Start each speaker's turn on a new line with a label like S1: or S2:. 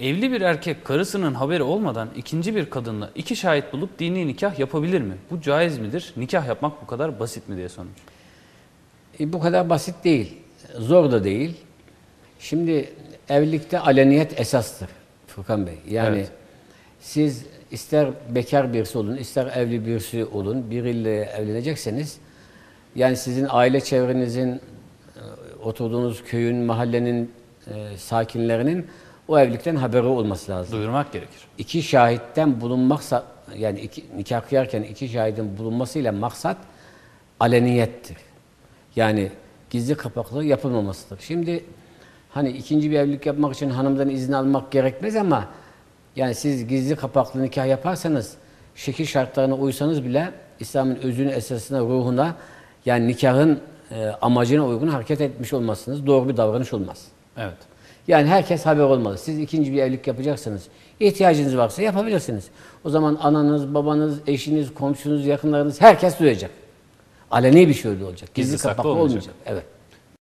S1: Evli bir erkek karısının haberi olmadan ikinci bir kadınla iki şahit bulup dini nikah yapabilir mi? Bu caiz midir? Nikah yapmak bu kadar basit mi diye sormuş.
S2: E, bu kadar basit değil. Zor da değil. Şimdi evlilikte aleniyet esastır Furkan Bey. Yani
S1: Evet.
S2: siz ister bekar birisi olun, ister evli birisi olun, biriyle evlenecekseniz yani sizin aile çevrenizin, e, oturduğunuz köyün, mahallenin e, sakinlerinin o evlilikten haberi olması lazım.
S1: Duyurmak gerekir.
S2: İki şahitten bulunmaksa yani iki, nikah kıyarken iki şahidin bulunmasıyla maksat aleniyettir. Yani gizli kapaklı yapılmamasıdır. Şimdi hani ikinci bir evlilik yapmak için hanımdan izin almak gerekmez ama yani siz gizli kapaklı nikah yaparsanız şekil şartlarına uysanız bile İslam'ın özünü, esasına, ruhuna yani nikahın e, amacına uygun hareket etmiş olmazsınız. Doğru bir davranış olmaz.
S1: Evet.
S2: Yani herkes haber olmalı. Siz ikinci bir evlilik yapacaksanız, ihtiyacınız varsa yapabilirsiniz. O zaman ananız, babanız, eşiniz, komşunuz, yakınlarınız herkes duyacak. Aleni bir şey olacak. Gizli,
S1: Gizli
S2: kapaklı
S1: olmayacak.
S2: olmayacak. Evet.